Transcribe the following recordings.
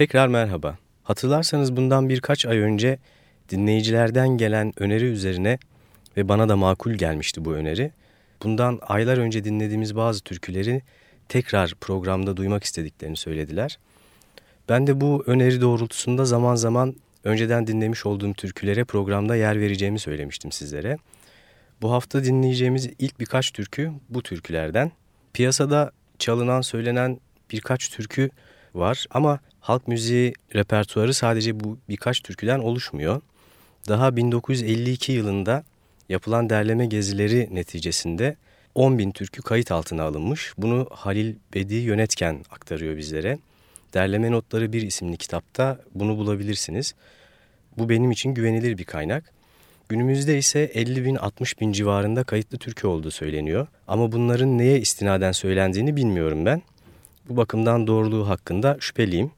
Tekrar merhaba. Hatırlarsanız bundan birkaç ay önce dinleyicilerden gelen öneri üzerine ve bana da makul gelmişti bu öneri. Bundan aylar önce dinlediğimiz bazı türküleri tekrar programda duymak istediklerini söylediler. Ben de bu öneri doğrultusunda zaman zaman önceden dinlemiş olduğum türkülere programda yer vereceğimi söylemiştim sizlere. Bu hafta dinleyeceğimiz ilk birkaç türkü bu türkülerden. Piyasada çalınan, söylenen birkaç türkü var ama halk müziği repertuarı sadece bu birkaç türküden oluşmuyor. Daha 1952 yılında yapılan derleme gezileri neticesinde 10 bin türkü kayıt altına alınmış. Bunu Halil Bedi Yönetken aktarıyor bizlere. Derleme Notları bir isimli kitapta bunu bulabilirsiniz. Bu benim için güvenilir bir kaynak. Günümüzde ise 50 bin 60 bin civarında kayıtlı türkü olduğu söyleniyor. Ama bunların neye istinaden söylendiğini bilmiyorum ben. Bu bakımdan doğruluğu hakkında şüpheliyim.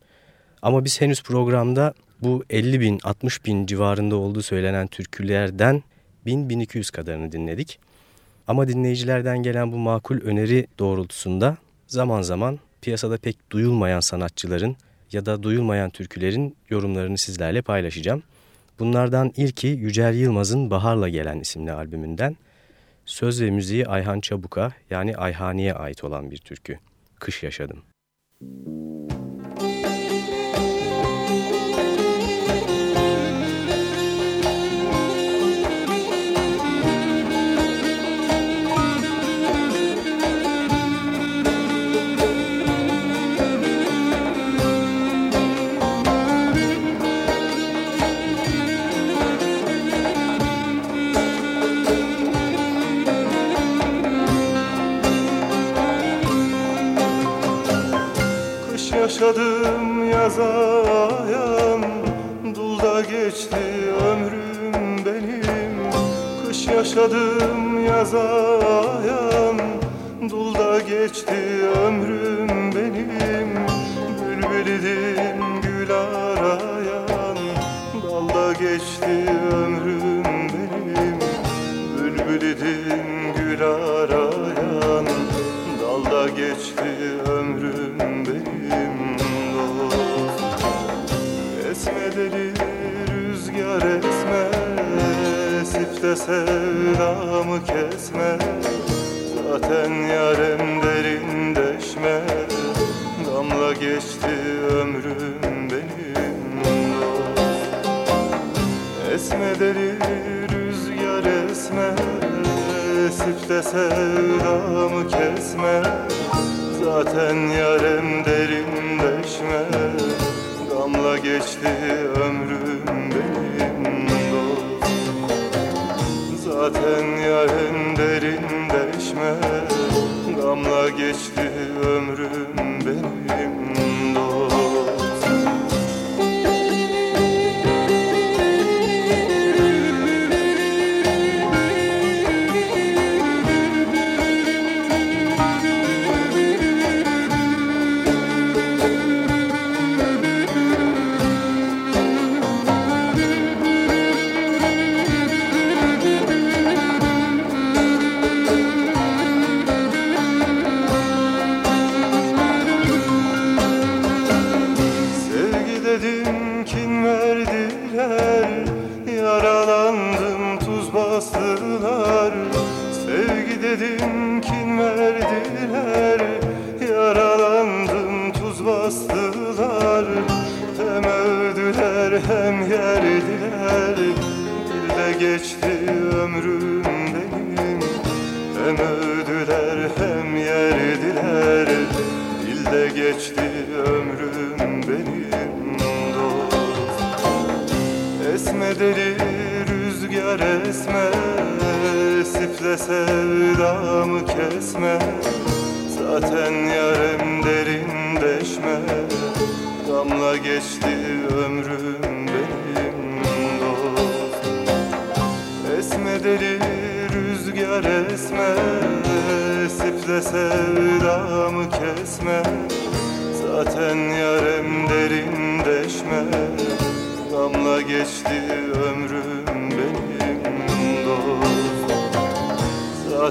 Ama biz henüz programda bu 50 bin 60 bin civarında olduğu söylenen türkülerden 1000-1200 kadarını dinledik. Ama dinleyicilerden gelen bu makul öneri doğrultusunda zaman zaman piyasada pek duyulmayan sanatçıların ya da duyulmayan türkülerin yorumlarını sizlerle paylaşacağım. Bunlardan ilki Yücel Yılmaz'ın Bahar'la Gelen isimli albümünden. Söz ve müziği Ayhan Çabuk'a yani Ayhani'ye ait olan bir türkü. Kış yaşadım.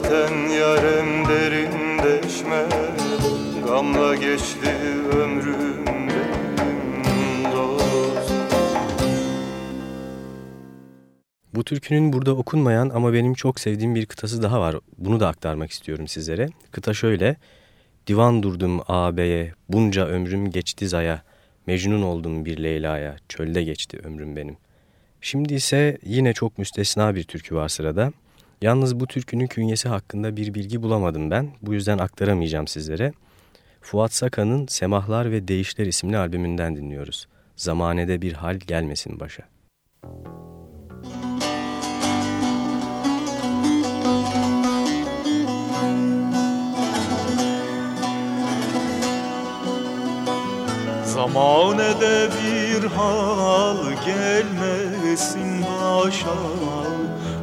Zaten yarım derin deşme Gamla geçti ömrüm benim Bu türkünün burada okunmayan ama benim çok sevdiğim bir kıtası daha var. Bunu da aktarmak istiyorum sizlere. Kıta şöyle. Divan durdum ağabeye, bunca ömrüm geçti zaya. Mecnun oldum bir Leyla'ya, çölde geçti ömrüm benim. Şimdi ise yine çok müstesna bir türkü var sırada. Yalnız bu türkünün künyesi hakkında bir bilgi bulamadım ben. Bu yüzden aktaramayacağım sizlere. Fuat Sakan'ın Semahlar ve Değişler isimli albümünden dinliyoruz. Zamanede bir hal gelmesin başa. Zamanede bir hal gelmesin başa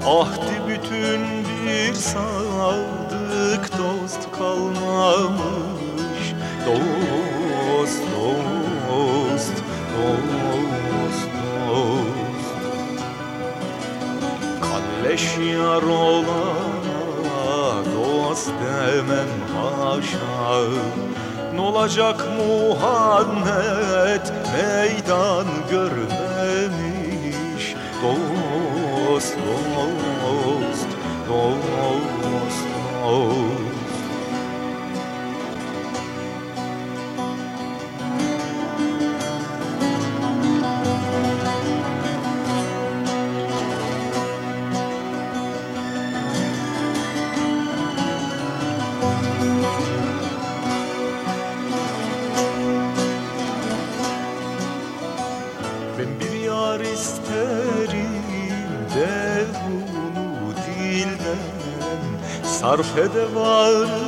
Ahdi bütün bir sadık dost kalmamış. Dost, dost, dost, dost. Kalleş yar olana dost demem haşa. N'olacak Muhammed meydan görmemiş. Dost, dost, dost, dost Sarf ede varını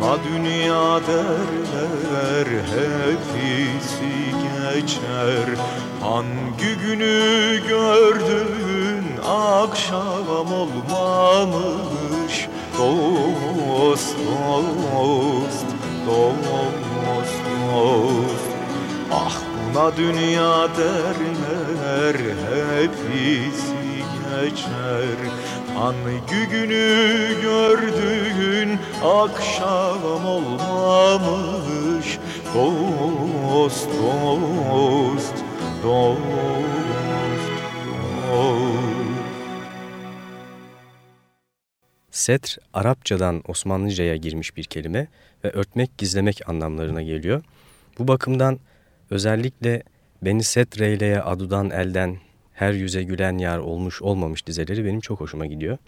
Buna dünya derler hepsi geçer. Hangi günü gördün akşam olmamış. Dost, dost, dost, dost Ah buna dünya derler hepsi geçer Hangi günü gördün akşam olmamış Dost, dost, dost, dost Setr, Arapçadan Osmanlıca'ya girmiş bir kelime ve örtmek, gizlemek anlamlarına geliyor. Bu bakımdan özellikle beni setreyleye adudan elden her yüze gülen yar olmuş olmamış dizeleri benim çok hoşuma gidiyor.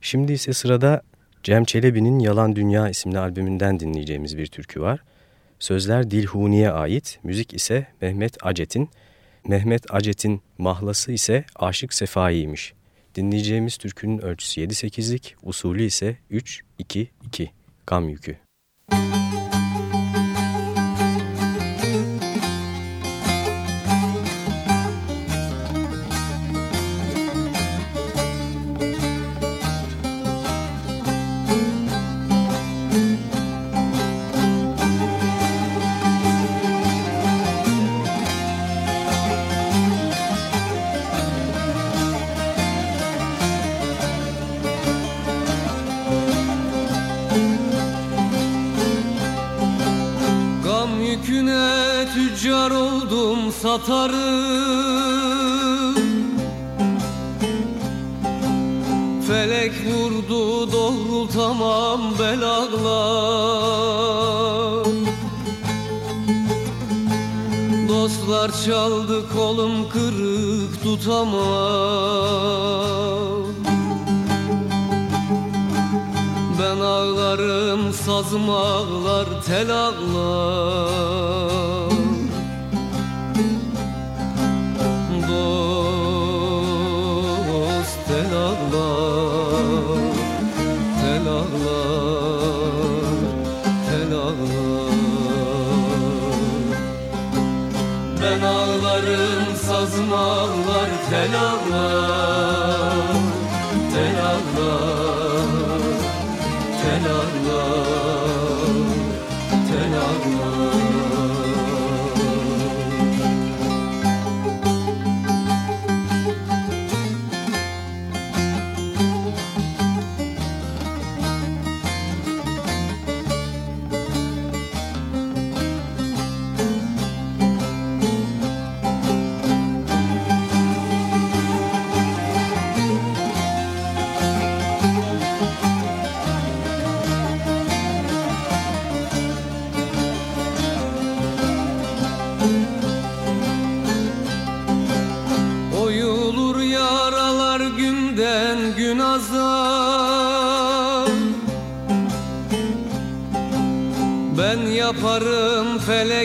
Şimdi ise sırada Cem Çelebi'nin Yalan Dünya isimli albümünden dinleyeceğimiz bir türkü var. Sözler Dilhuni'ye ait, müzik ise Mehmet Acet'in. Mehmet Acet'in mahlası ise Aşık Sefai'ymiş. Dinleyeceğimiz türkünün ölçüsü 7-8'lik, usulü ise 3-2-2, gam yükü. Müzik satarım. Tutamam belaglar. Dostlar çaldı kolum kırık tutamam. Ben ağlarım sazım ağlar tel ağlar ağlar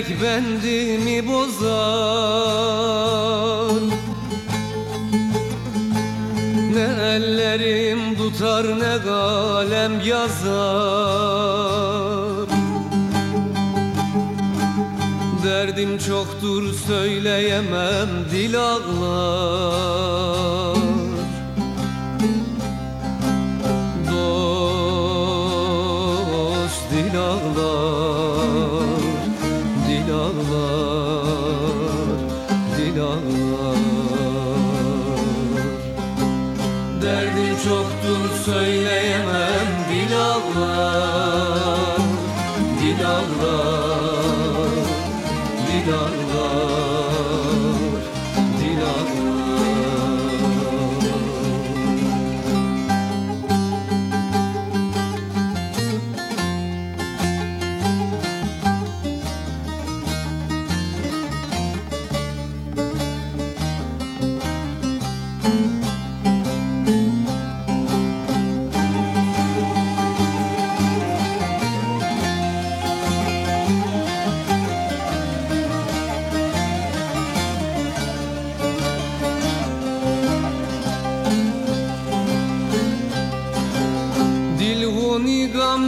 felek bendimi bozar Ne ellerim tutar ne kalem yazar. Derdim çoktur söyleyemem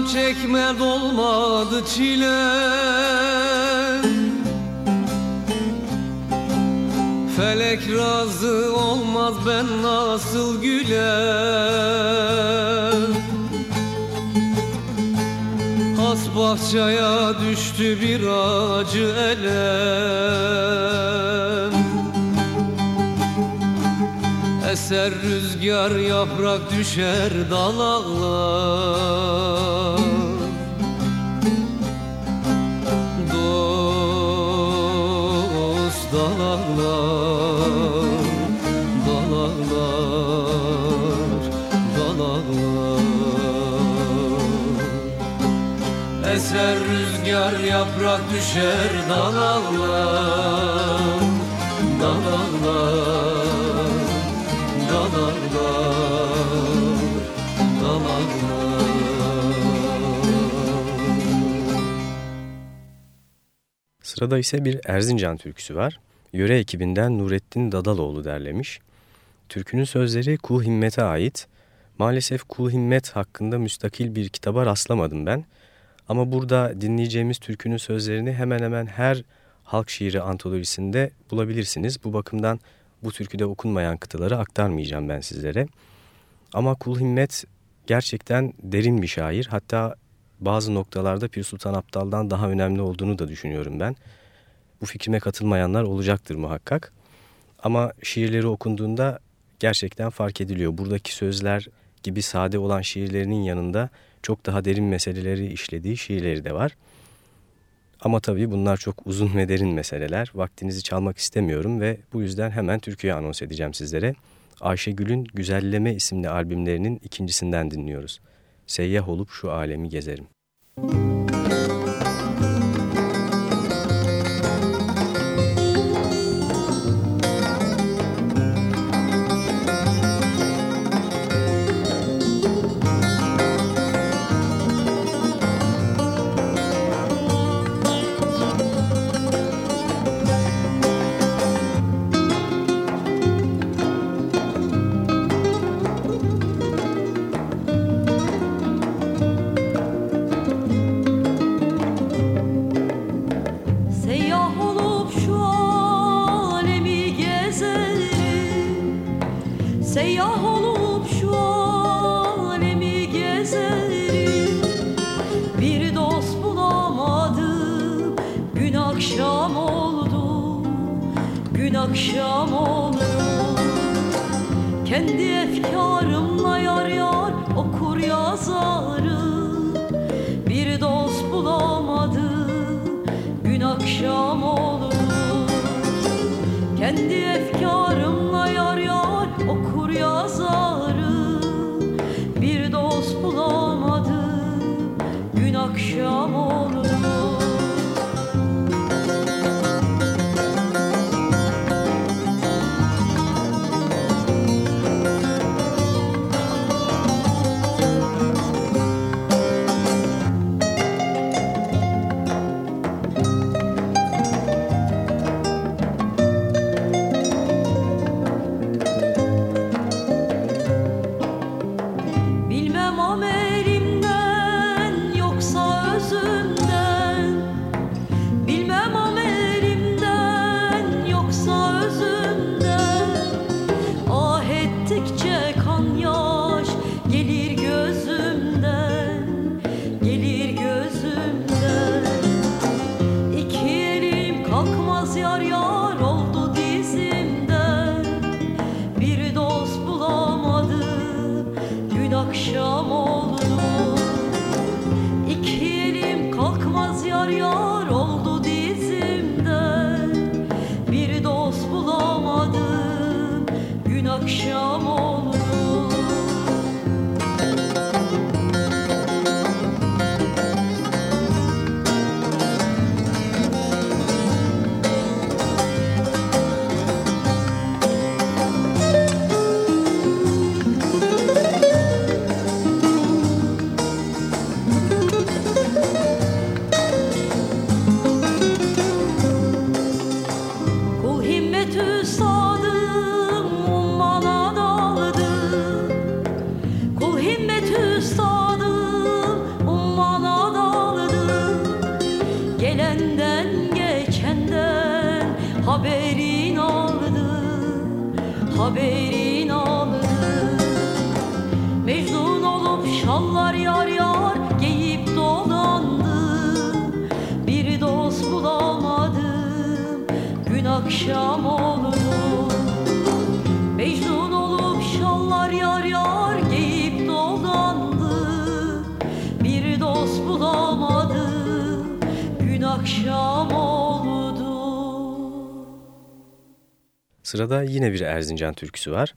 çekme dolmadı çile. Felek razı olmaz ben nasıl güler Has bahçaya düştü bir acı elem Eser rüzgar yaprak düşer dalaklar yaprak düşer dalaklar Dalaklar Dalaklar Dalaklar Sırada ise bir Erzincan türküsü var. Yöre ekibinden Nurettin Dadaloğlu derlemiş. Türkünün sözleri Kul Himmet'e ait. Maalesef Kul Himmet hakkında müstakil bir kitaba rastlamadım ben. Ama burada dinleyeceğimiz türkünün sözlerini hemen hemen her halk şiiri antolojisinde bulabilirsiniz. Bu bakımdan bu türküde okunmayan kıtaları aktarmayacağım ben sizlere. Ama Kul Himmet gerçekten derin bir şair. Hatta bazı noktalarda Pir Sultan Abdal'dan daha önemli olduğunu da düşünüyorum ben. Bu fikrime katılmayanlar olacaktır muhakkak. Ama şiirleri okunduğunda gerçekten fark ediliyor. Buradaki sözler gibi sade olan şiirlerinin yanında çok daha derin meseleleri işlediği şiirleri de var. Ama tabii bunlar çok uzun ve derin meseleler. Vaktinizi çalmak istemiyorum ve bu yüzden hemen Türkiye anons edeceğim sizlere. Ayşegül'ün Güzelleme isimli albümlerinin ikincisinden dinliyoruz. seyyah olup şu alemi gezerim. akşam Sırada yine bir Erzincan türküsü var.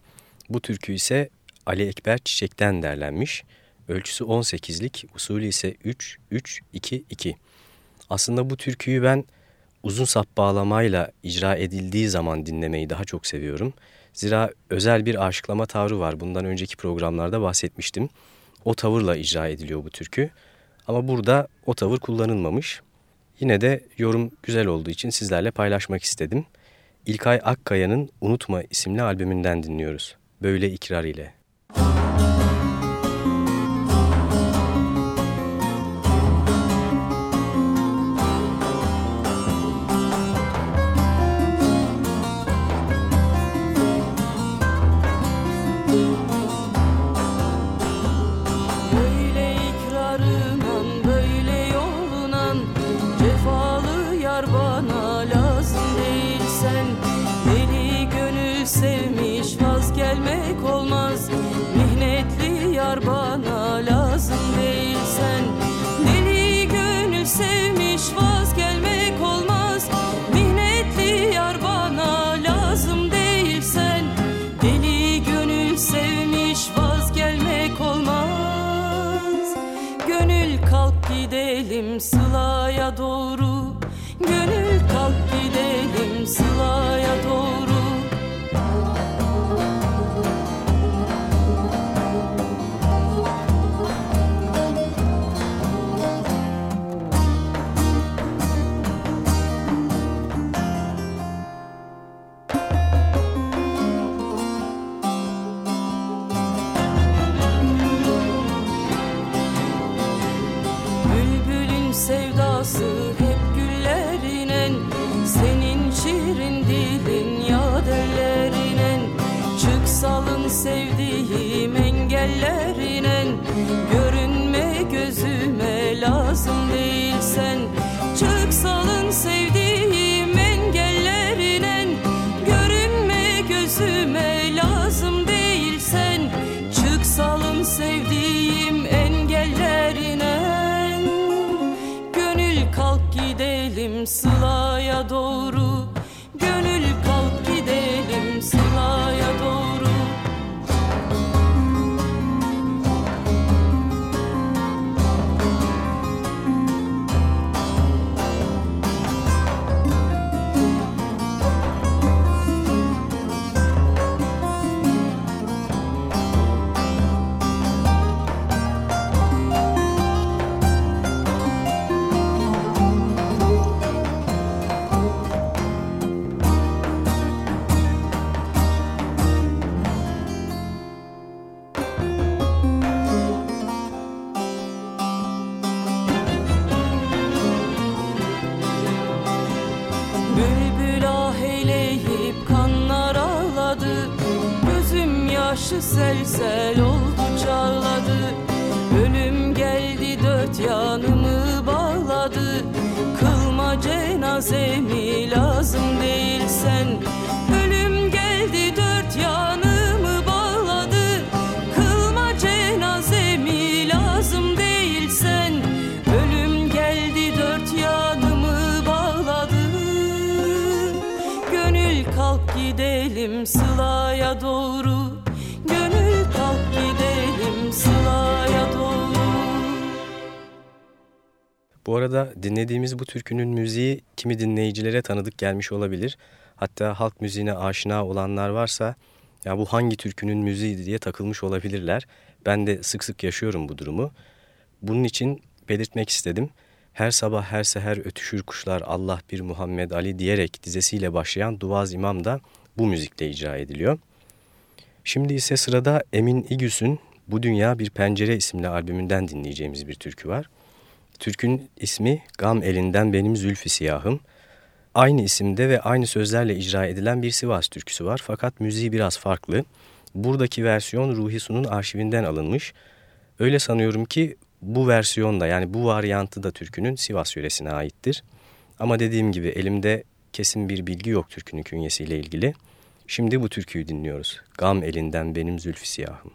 Bu türkü ise Ali Ekber Çiçek'ten derlenmiş. Ölçüsü 18'lik, usulü ise 3-3-2-2. Aslında bu türküyü ben uzun sap bağlamayla icra edildiği zaman dinlemeyi daha çok seviyorum. Zira özel bir aşıklama tavrı var. Bundan önceki programlarda bahsetmiştim. O tavırla icra ediliyor bu türkü. Ama burada o tavır kullanılmamış. Yine de yorum güzel olduğu için sizlerle paylaşmak istedim. İlkay Akkaya'nın Unutma isimli albümünden dinliyoruz. Böyle ikrar ile. Gidelim Sıla'ya doğru. Gönül say Bu arada dinlediğimiz bu türkünün müziği kimi dinleyicilere tanıdık gelmiş olabilir. Hatta halk müziğine aşina olanlar varsa ya bu hangi türkünün müziğiydi diye takılmış olabilirler. Ben de sık sık yaşıyorum bu durumu. Bunun için belirtmek istedim. Her sabah her seher ötüşür kuşlar Allah bir Muhammed Ali diyerek dizesiyle başlayan Duvaz İmam da bu müzikle icra ediliyor. Şimdi ise sırada Emin İgüs'ün Bu Dünya Bir Pencere isimli albümünden dinleyeceğimiz bir türkü var. Türkün ismi Gam Elinden Benim Zülfü Siyahım. Aynı isimde ve aynı sözlerle icra edilen bir Sivas türküsü var fakat müziği biraz farklı. Buradaki versiyon Ruhi Su'nun arşivinden alınmış. Öyle sanıyorum ki bu versiyon da yani bu varyantı da türkünün Sivas yöresine aittir. Ama dediğim gibi elimde kesin bir bilgi yok türkünün künyesiyle ilgili. Şimdi bu türküyü dinliyoruz. Gam elinden benim zülfü siyahım.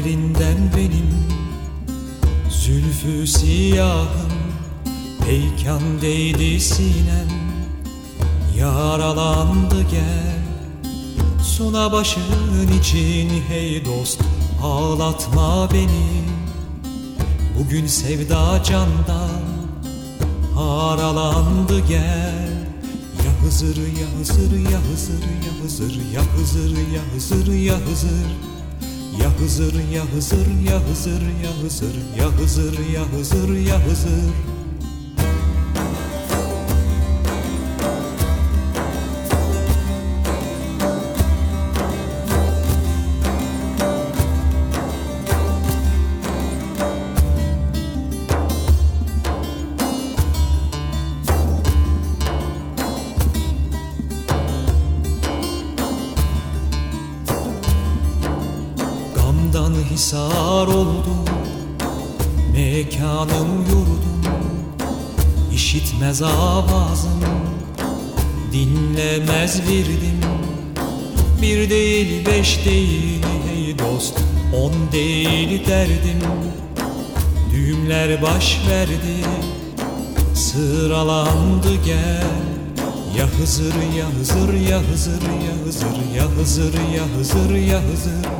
Amelinden benim Zülfü siyahım Peykan değdi sinem. Yaralandı gel Sula başın için hey dost Ağlatma beni. Bugün sevda candan Haralandı gel. Ya Hızır ya Hızır ya Hızır ya Hızır ya Hızır ya Hızır ya Hızır ya Hızır ya Hızır ya Hızır ya Hızır ya Hızır ya Hızır Gamdan baş verdi. Sıralandı gel. Ya Hızır ya Hızır ya Hızır ya Hızır ya Hızır ya Hızır ya Hızır. Hü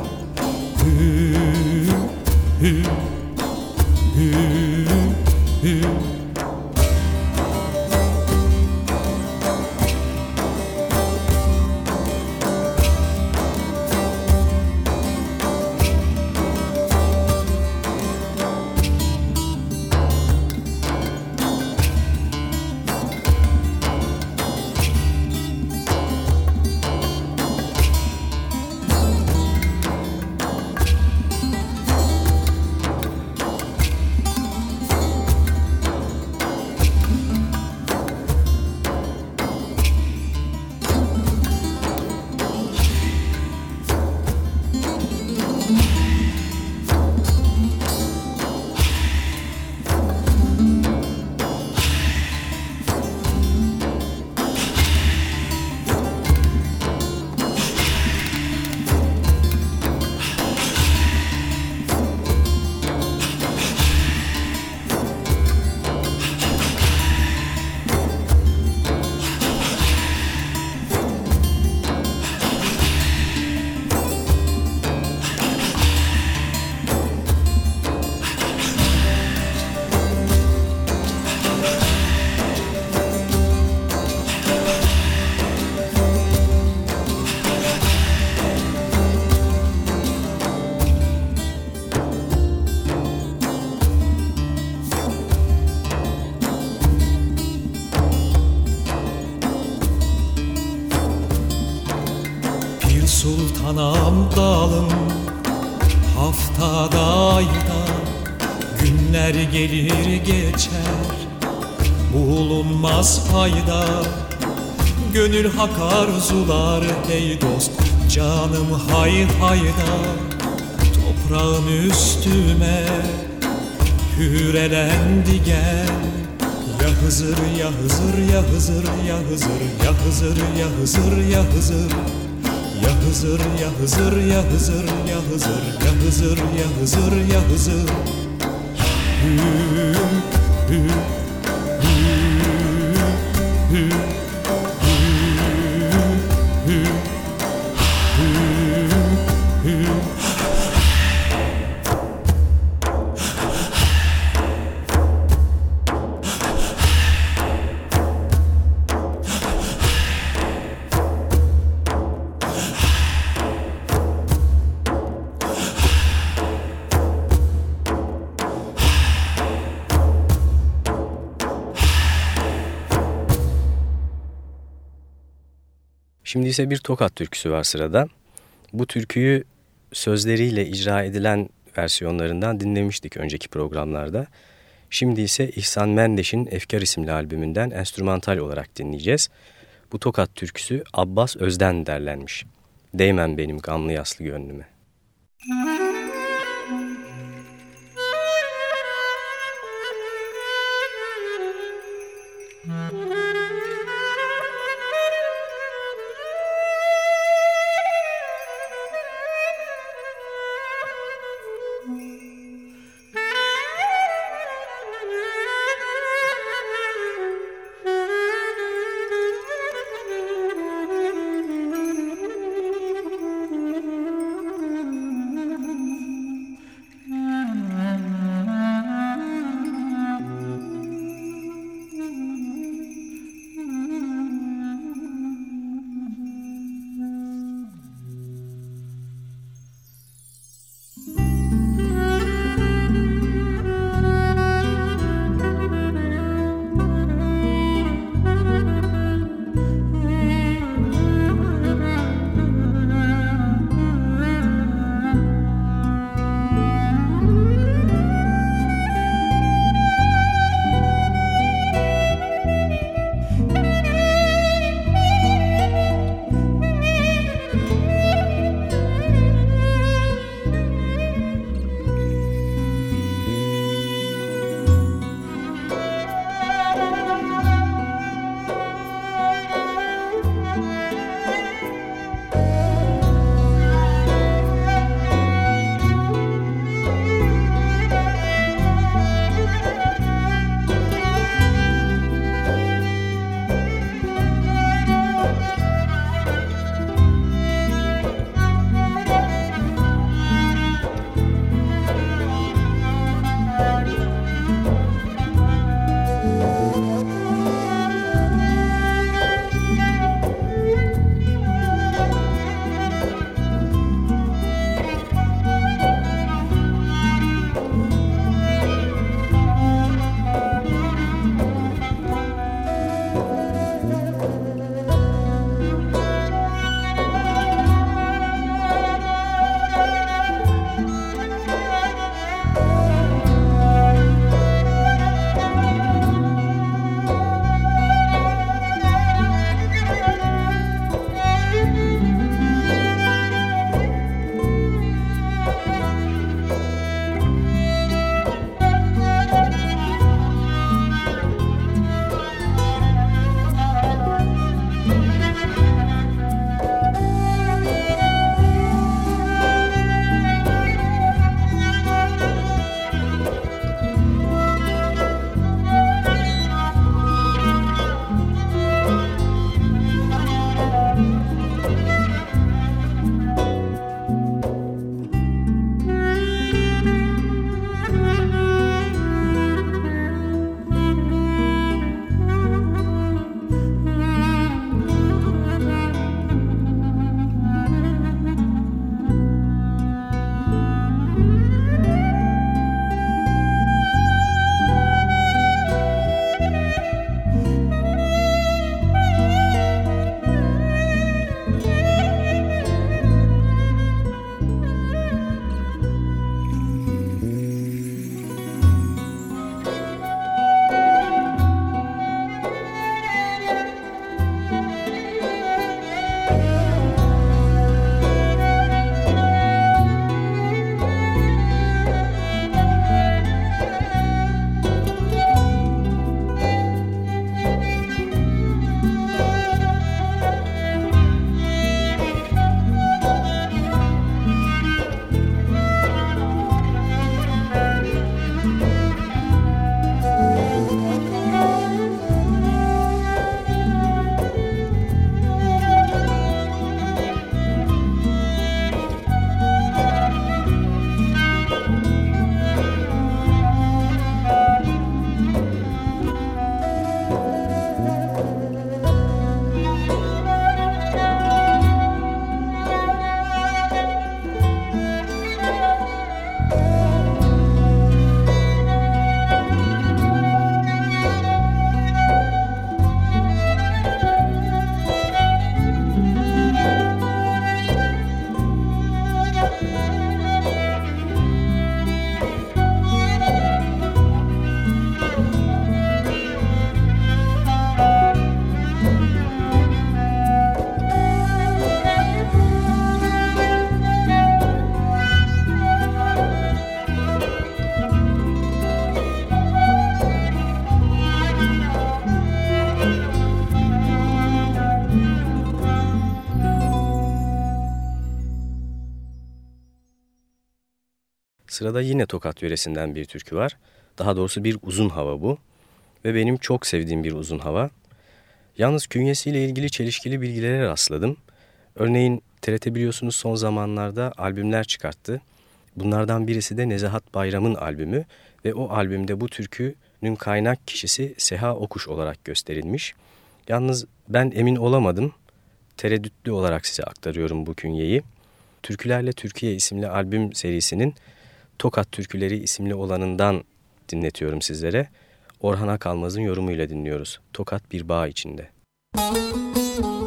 gönül hakar zular hey dost Canım hay hayda Toprağım üstüme Hürelendi gel Ya Hızır ya Hızır ya Hızır ya Hızır ya Hızır ya Hızır ya Hızır Ya Hızır ya Hızır ya Hızır ya Hızır ya Hızır ya Hızır ya Hızır Hüm hüm ise bir tokat türküsü var sırada. Bu türküyü sözleriyle icra edilen versiyonlarından dinlemiştik önceki programlarda. Şimdi ise İhsan Mendeş'in Efkar isimli albümünden enstrümantal olarak dinleyeceğiz. Bu tokat türküsü Abbas Özden derlenmiş. Değmen benim gamlı yaslı gönlüme. Müzik Sırada yine Tokat yöresinden bir türkü var. Daha doğrusu bir uzun hava bu. Ve benim çok sevdiğim bir uzun hava. Yalnız künyesiyle ilgili çelişkili bilgilere rastladım. Örneğin TRT biliyorsunuz son zamanlarda albümler çıkarttı. Bunlardan birisi de Nezahat Bayram'ın albümü ve o albümde bu türkünün kaynak kişisi Seha Okuş olarak gösterilmiş. Yalnız ben emin olamadım. Tereddütlü olarak size aktarıyorum bu künyeyi. Türkülerle Türkiye isimli albüm serisinin Tokat Türküleri isimli olanından dinletiyorum sizlere. Orhan Akalmaz'ın yorumuyla dinliyoruz. Tokat bir bağ içinde. Müzik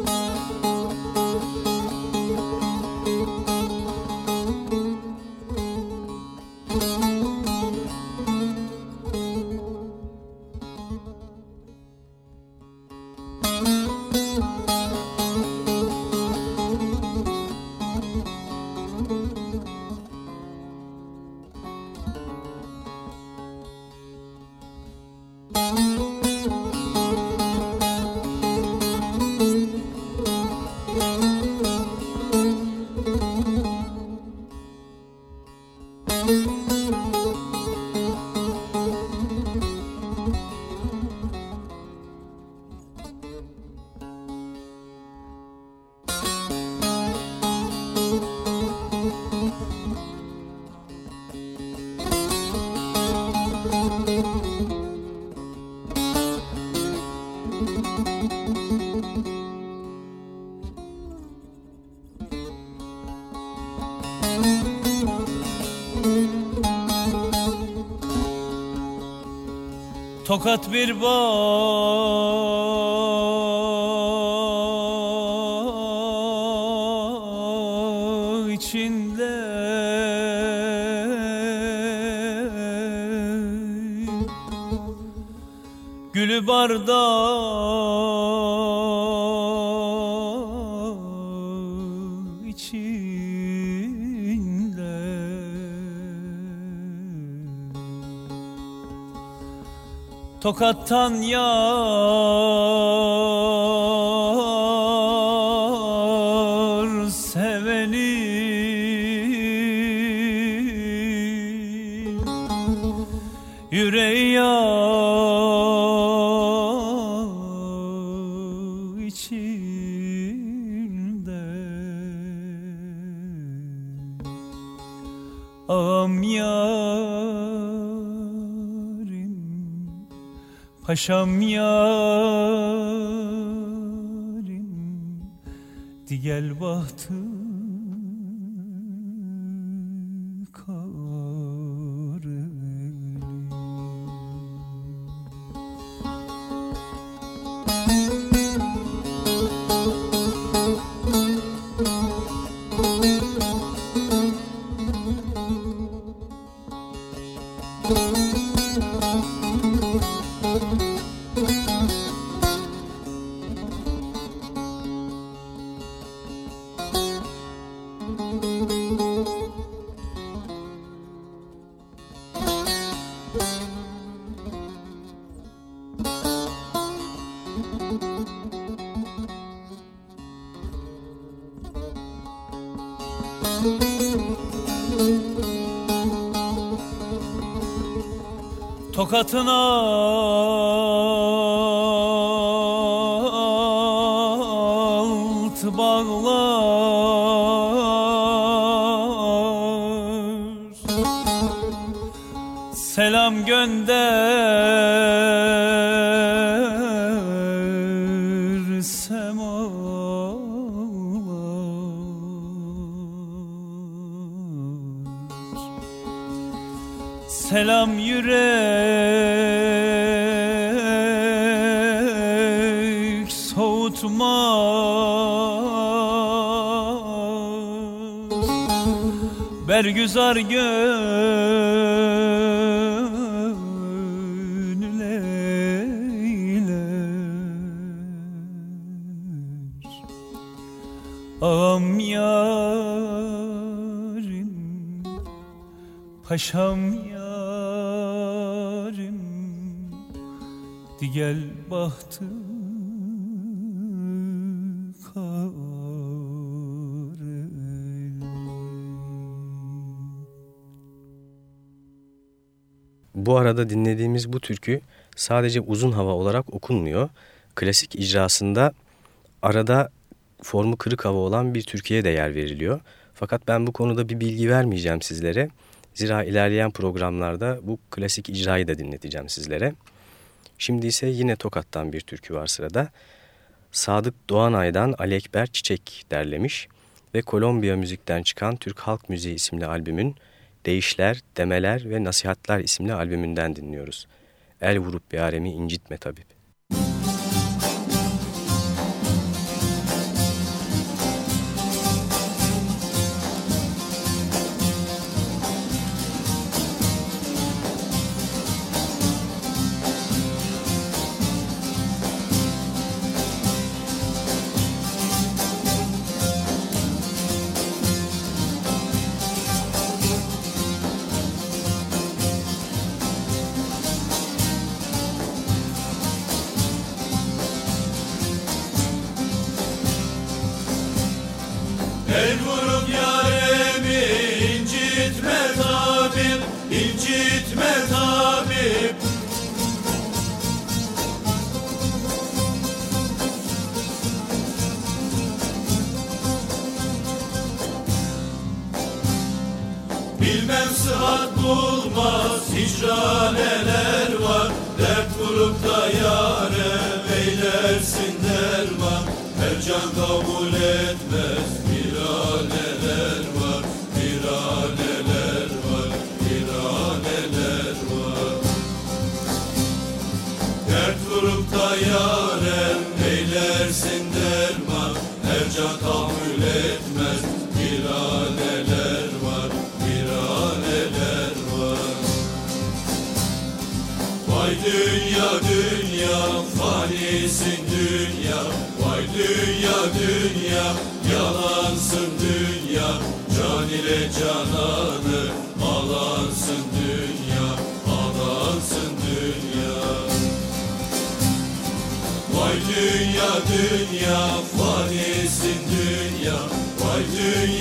bağ içinde. Gülü barda Tokattan yar Paşam yarim Digel bahtım Tokatına bahtı bu arada dinlediğimiz bu türkü sadece uzun hava olarak okunmuyor. Klasik icrasında arada formu kırık hava olan bir türküye de yer veriliyor. Fakat ben bu konuda bir bilgi vermeyeceğim sizlere. Zira ilerleyen programlarda bu klasik icrayı da dinleteceğim sizlere. Şimdi ise yine Tokat'tan bir türkü var sırada. Sadık Doğanay'dan Ali Ekber Çiçek derlemiş ve Kolombiya müzikten çıkan Türk Halk Müziği isimli albümün Değişler, Demeler ve Nasihatler isimli albümünden dinliyoruz. El vurup bir alemi incitme tabip.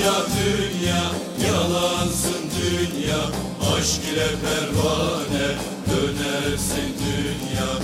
dünya dünya Yalansın dünya. Aşk ile pervane Dönersin dünya.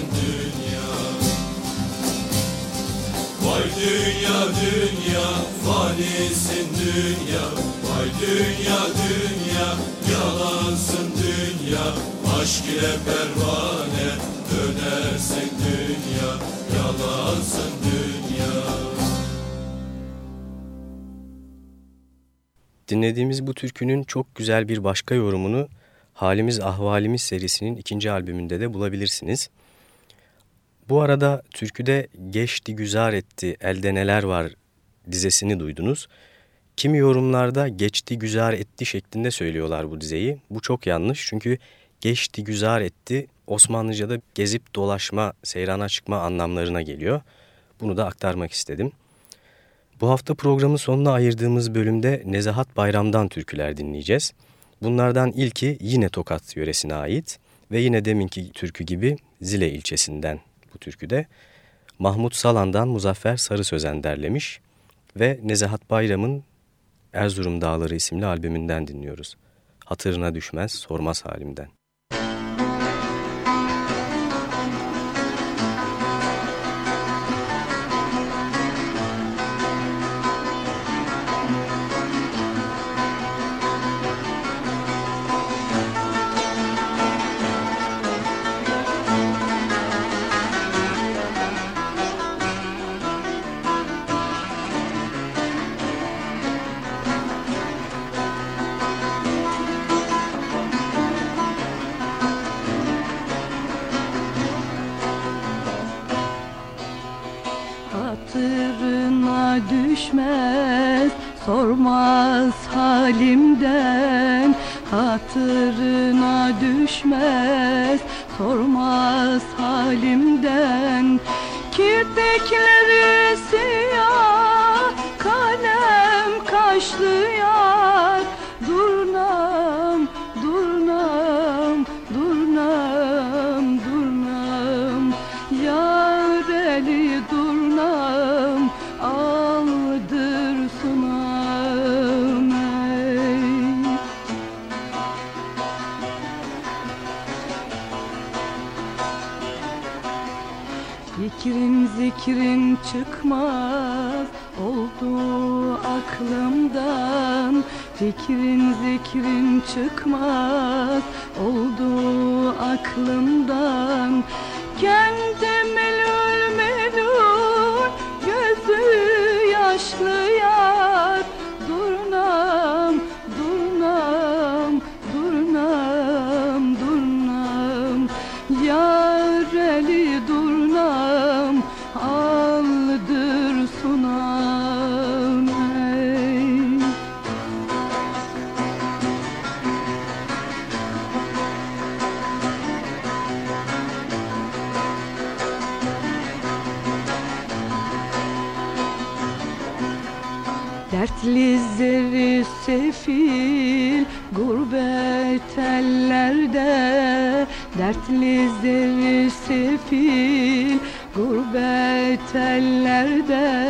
Aşk ile pervane dönersin dünya. Yalansın dünya. Dinlediğimiz bu türkünün çok güzel bir başka yorumunu Halimiz Ahvalimiz serisinin ikinci albümünde de bulabilirsiniz. Bu arada türküde geçti güzar etti elde neler var dizesini duydunuz. Kimi yorumlarda geçti güzar etti şeklinde söylüyorlar bu dizeyi. Bu çok yanlış çünkü geçti, güzar etti Osmanlıca'da gezip dolaşma, seyrana çıkma anlamlarına geliyor. Bunu da aktarmak istedim. Bu hafta programın sonuna ayırdığımız bölümde Nezahat Bayram'dan türküler dinleyeceğiz. Bunlardan ilki yine Tokat yöresine ait ve yine deminki türkü gibi Zile ilçesinden bu türküde. Mahmut Salan'dan Muzaffer Sarı Sözen derlemiş ve Nezahat Bayram'ın Erzurum Dağları isimli albümünden dinliyoruz. Hatırına düşmez sormaz halimden. Yar eli durnam aldır sunam ey. Fikrin çıkmaz oldu aklımdan. Fikrin zikrin çıkmaz oldu aklımdan. Kendi Dertli zerri sefil gurbet ellerde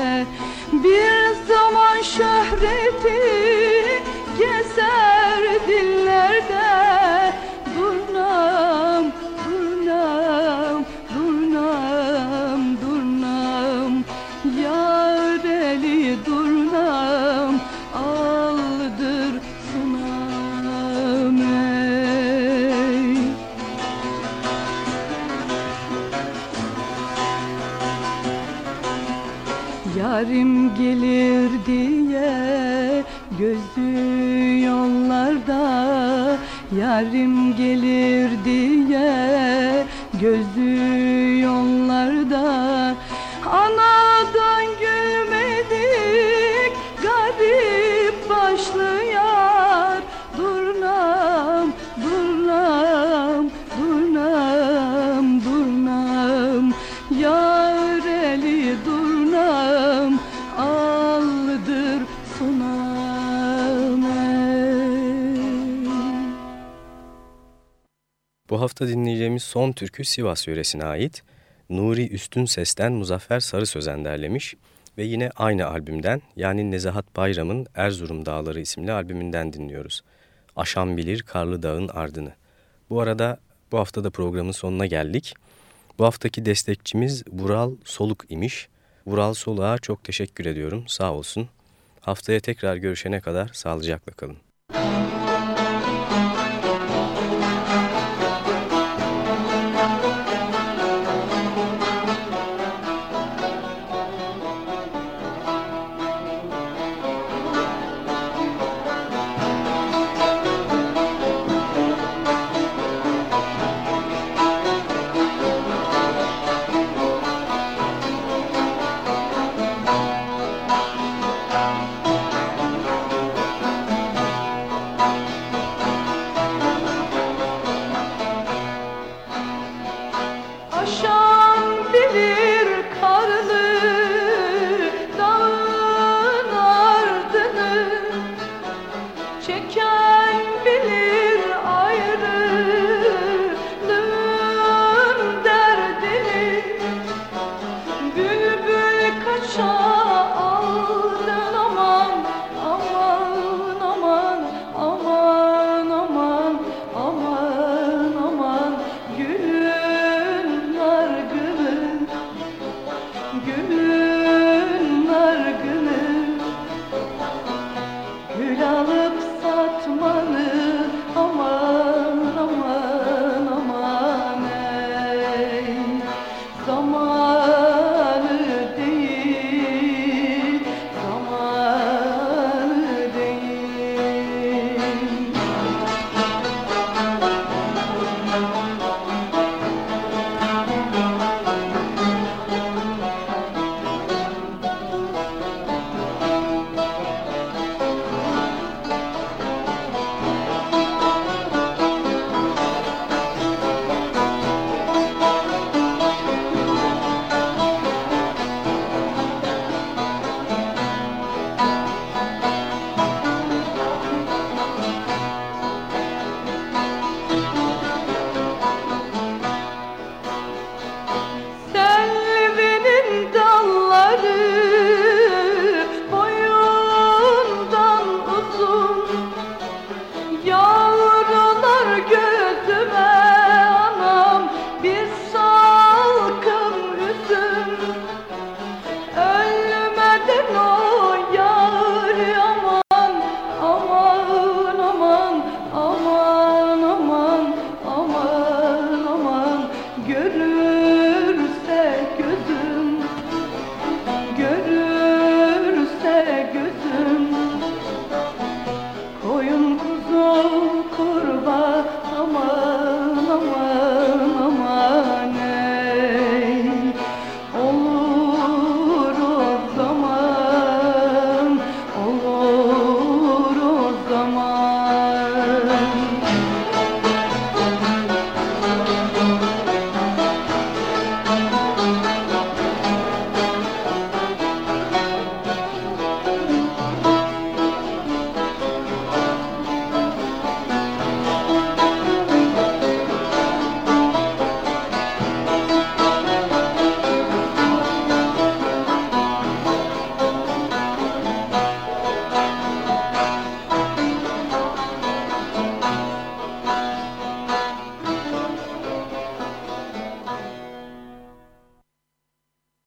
Yarim gelir diye gözü yollarda. Yarim gelir diye gözü yollarda Bu hafta dinleyeceğimiz son türkü Sivas yöresine ait. Nuri Üstün Ses'ten Muzaffer Sarı Sözen derlemiş ve yine aynı albümden yani Nezahat Bayram'ın Erzurum Dağları isimli albümünden dinliyoruz. Aşan bilir Karlı Dağın ardını. Bu arada bu hafta da programın sonuna geldik. Bu haftaki destekçimiz Vural Soluk imiş. Vural Soluk'a çok teşekkür ediyorum sağ olsun. Haftaya tekrar görüşene kadar sağlıcakla kalın.